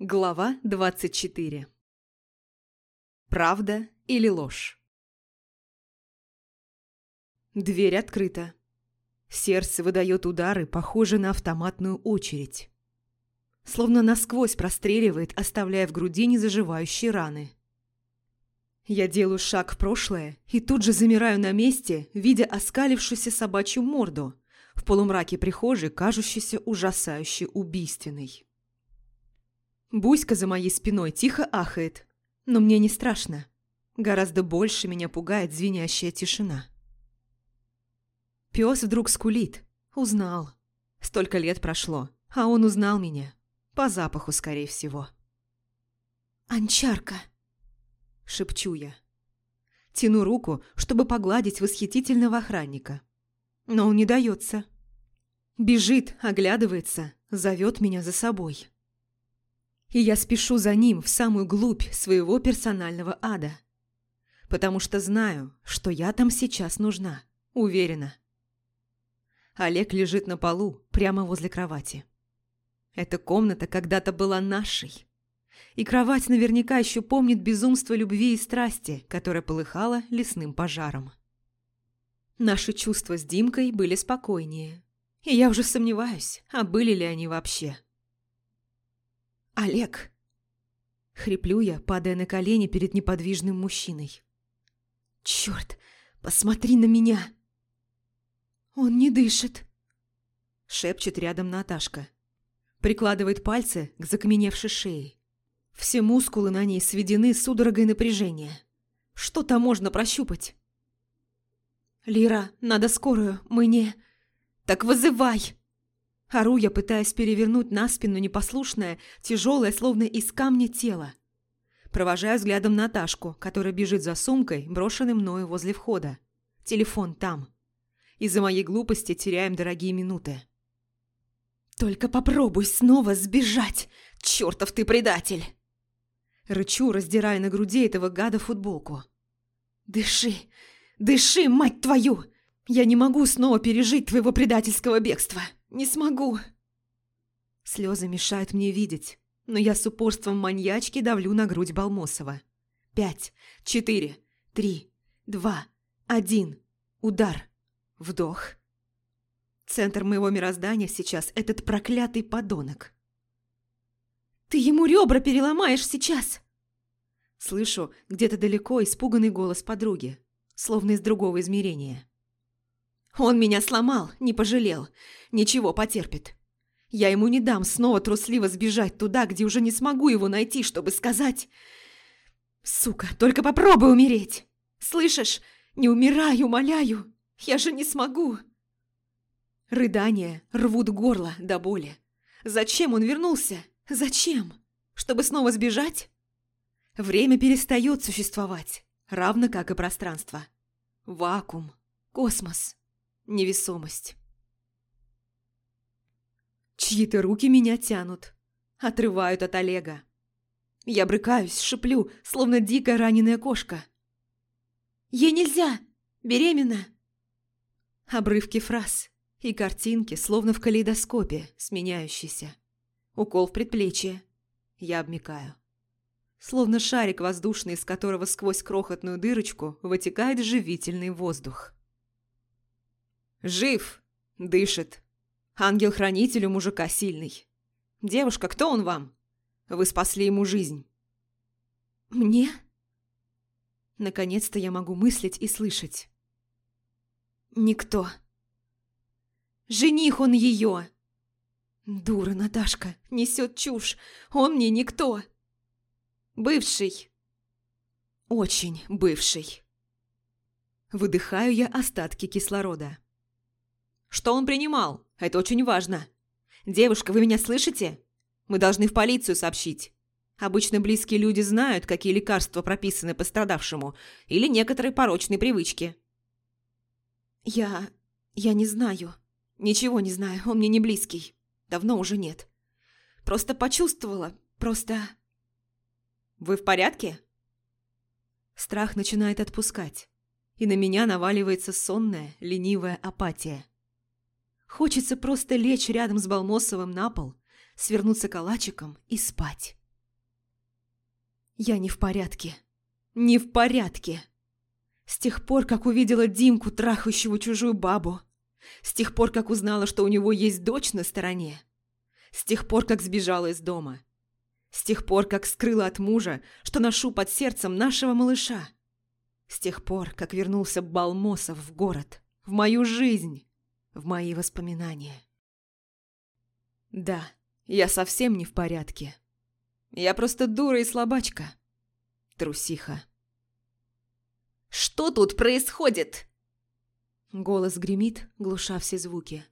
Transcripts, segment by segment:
Глава 24 Правда или ложь? Дверь открыта. Сердце выдает удары, похожие на автоматную очередь. Словно насквозь простреливает, оставляя в груди незаживающие раны. Я делаю шаг в прошлое и тут же замираю на месте, видя оскалившуюся собачью морду, в полумраке прихожей, кажущейся ужасающе убийственной. Буська за моей спиной тихо ахает, но мне не страшно. Гораздо больше меня пугает звенящая тишина. Пес вдруг скулит. Узнал. Столько лет прошло, а он узнал меня. По запаху, скорее всего. «Анчарка!» – шепчу я. Тяну руку, чтобы погладить восхитительного охранника. Но он не дается. Бежит, оглядывается, зовет меня за собой. И я спешу за ним в самую глубь своего персонального ада. Потому что знаю, что я там сейчас нужна, уверена. Олег лежит на полу, прямо возле кровати. Эта комната когда-то была нашей. И кровать наверняка еще помнит безумство любви и страсти, которое полыхало лесным пожаром. Наши чувства с Димкой были спокойнее. И я уже сомневаюсь, а были ли они вообще. «Олег!» Хриплю я, падая на колени перед неподвижным мужчиной. «Черт! Посмотри на меня!» «Он не дышит!» Шепчет рядом Наташка. Прикладывает пальцы к закаменевшей шее. Все мускулы на ней сведены судорогой напряжения. Что-то можно прощупать. «Лира, надо скорую, мы не...» «Так вызывай!» Ору я, пытаясь перевернуть на спину непослушное, тяжелое, словно из камня тело. Провожаю взглядом Наташку, которая бежит за сумкой, брошенной мною возле входа. Телефон там. Из-за моей глупости теряем дорогие минуты. «Только попробуй снова сбежать! Чертов ты предатель!» Рычу, раздирая на груди этого гада футболку. «Дыши! Дыши, мать твою! Я не могу снова пережить твоего предательского бегства! Не смогу!» Слезы мешают мне видеть, но я с упорством маньячки давлю на грудь Балмосова. Пять, четыре, три, два, один. Удар. Вдох. Центр моего мироздания сейчас этот проклятый подонок. Ты ему ребра переломаешь сейчас!» Слышу где-то далеко испуганный голос подруги, словно из другого измерения. «Он меня сломал, не пожалел, ничего потерпит. Я ему не дам снова трусливо сбежать туда, где уже не смогу его найти, чтобы сказать... Сука, только попробуй умереть! Слышишь? Не умирай, умоляю! Я же не смогу!» Рыдания рвут горло до боли. Зачем он вернулся? Зачем? Чтобы снова сбежать? Время перестает существовать, равно как и пространство. Вакуум, космос, невесомость. Чьи-то руки меня тянут, отрывают от Олега. Я брыкаюсь, шиплю, словно дикая раненая кошка. «Ей нельзя! Беременна!» Обрывки фраз и картинки, словно в калейдоскопе, сменяющиеся. Укол в предплечье. Я обмикаю. Словно шарик воздушный, из которого сквозь крохотную дырочку вытекает живительный воздух. «Жив!» – дышит. Ангел-хранитель у мужика сильный. «Девушка, кто он вам? Вы спасли ему жизнь». «Мне?» Наконец-то я могу мыслить и слышать. «Никто». «Жених он ее!» Дура Наташка, несет чушь. Он мне никто. Бывший. Очень бывший. Выдыхаю я остатки кислорода. Что он принимал? Это очень важно. Девушка, вы меня слышите? Мы должны в полицию сообщить. Обычно близкие люди знают, какие лекарства прописаны пострадавшему, или некоторые порочные привычки. Я... я не знаю. Ничего не знаю, он мне не близкий. Давно уже нет. Просто почувствовала, просто... Вы в порядке? Страх начинает отпускать, и на меня наваливается сонная, ленивая апатия. Хочется просто лечь рядом с Балмосовым на пол, свернуться калачиком и спать. Я не в порядке. Не в порядке. С тех пор, как увидела Димку, трахающего чужую бабу. С тех пор, как узнала, что у него есть дочь на стороне. С тех пор, как сбежала из дома. С тех пор, как скрыла от мужа, что ношу под сердцем нашего малыша. С тех пор, как вернулся Балмосов в город, в мою жизнь, в мои воспоминания. Да, я совсем не в порядке. Я просто дура и слабачка. Трусиха. «Что тут происходит?» Голос гремит, глуша все звуки.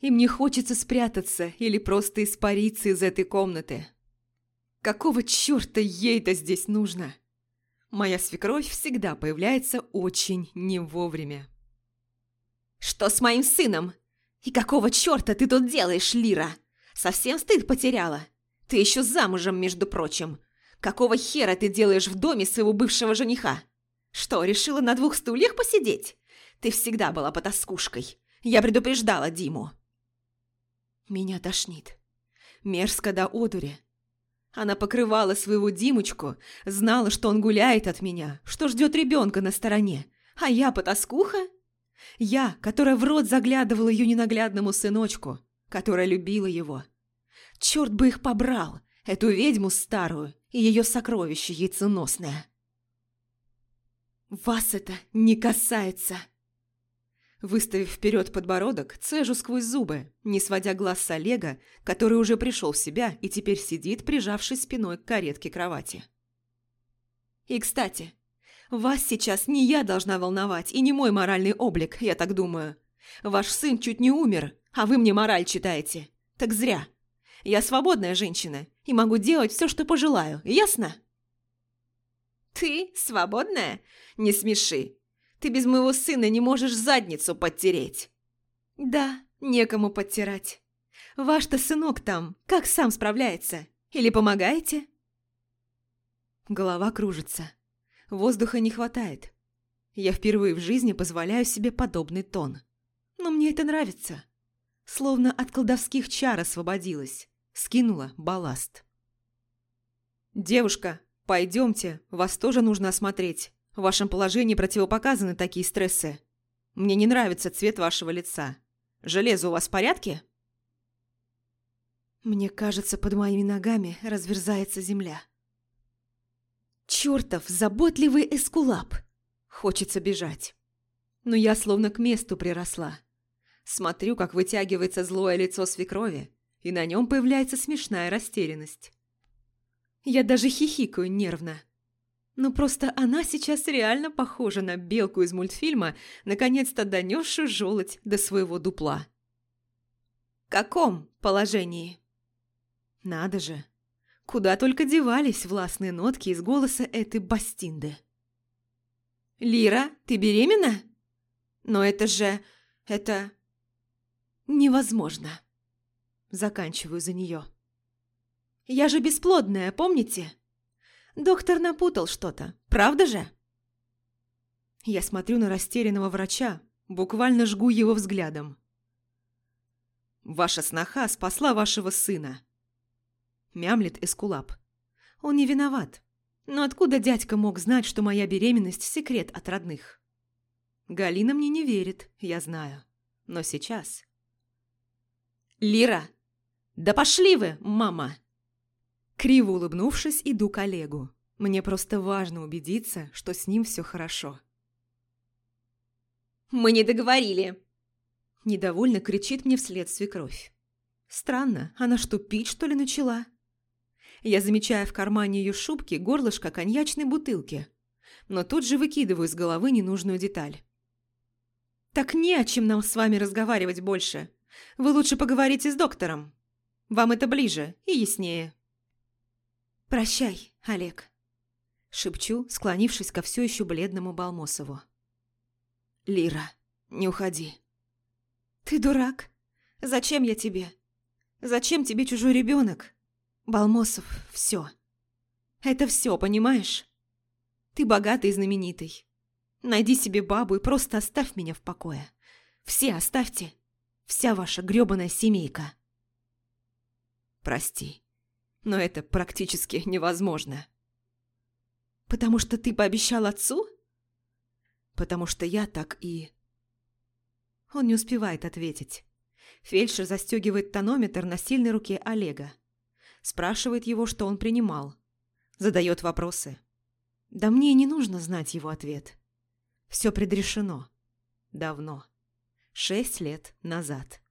И мне хочется спрятаться или просто испариться из этой комнаты. Какого черта ей-то здесь нужно? Моя свекровь всегда появляется очень не вовремя. «Что с моим сыном? И какого черта ты тут делаешь, Лира? Совсем стыд потеряла? Ты еще замужем, между прочим. Какого хера ты делаешь в доме своего бывшего жениха?» Что, решила на двух стульях посидеть? Ты всегда была потаскушкой. Я предупреждала Диму. Меня тошнит. Мерзко до одури. Она покрывала своего Димочку, знала, что он гуляет от меня, что ждет ребенка на стороне. А я потаскуха? Я, которая в рот заглядывала ее ненаглядному сыночку, которая любила его. Черт бы их побрал, эту ведьму старую и ее сокровище яйценосное. «Вас это не касается!» Выставив вперед подбородок, цежу сквозь зубы, не сводя глаз с Олега, который уже пришел в себя и теперь сидит, прижавшись спиной к каретке кровати. «И, кстати, вас сейчас не я должна волновать, и не мой моральный облик, я так думаю. Ваш сын чуть не умер, а вы мне мораль читаете. Так зря. Я свободная женщина и могу делать все, что пожелаю, ясно?» «Ты свободная? Не смеши. Ты без моего сына не можешь задницу подтереть». «Да, некому подтирать. Ваш-то сынок там, как сам справляется? Или помогаете?» Голова кружится. Воздуха не хватает. Я впервые в жизни позволяю себе подобный тон. Но мне это нравится. Словно от колдовских чар освободилась. Скинула балласт. «Девушка, «Пойдемте, вас тоже нужно осмотреть. В вашем положении противопоказаны такие стрессы. Мне не нравится цвет вашего лица. Железо у вас в порядке?» Мне кажется, под моими ногами разверзается земля. Чертов заботливый эскулап! Хочется бежать. Но я словно к месту приросла. Смотрю, как вытягивается злое лицо свекрови, и на нем появляется смешная растерянность. Я даже хихикаю нервно. Ну просто она сейчас реально похожа на белку из мультфильма, наконец-то донесшую желудь до своего дупла. «Каком положении?» «Надо же! Куда только девались властные нотки из голоса этой Бастинды!» «Лира, ты беременна?» «Но это же... это...» «Невозможно!» Заканчиваю за нее. Я же бесплодная, помните? Доктор напутал что-то, правда же? Я смотрю на растерянного врача, буквально жгу его взглядом. «Ваша сноха спасла вашего сына», – мямлет Эскулап. «Он не виноват. Но откуда дядька мог знать, что моя беременность – секрет от родных?» Галина мне не верит, я знаю. Но сейчас... «Лира! Да пошли вы, мама!» Криво улыбнувшись, иду к Олегу. Мне просто важно убедиться, что с ним все хорошо. «Мы не договорили!» Недовольно кричит мне вслед свекровь. Странно, она что, пить, что ли, начала? Я замечаю в кармане ее шубки горлышко коньячной бутылки, но тут же выкидываю из головы ненужную деталь. «Так не о чем нам с вами разговаривать больше. Вы лучше поговорите с доктором. Вам это ближе и яснее». «Прощай, Олег», – шепчу, склонившись ко все еще бледному Балмосову. «Лира, не уходи». «Ты дурак. Зачем я тебе? Зачем тебе чужой ребенок? Балмосов, все. Это все, понимаешь? Ты богатый и знаменитый. Найди себе бабу и просто оставь меня в покое. Все оставьте. Вся ваша грёбаная семейка». «Прости», но это практически невозможно. Потому что ты пообещал отцу? Потому что я так и... Он не успевает ответить. Фельдшер застегивает тонометр на сильной руке Олега. Спрашивает его, что он принимал. Задает вопросы. Да мне не нужно знать его ответ. Все предрешено. Давно. Шесть лет назад.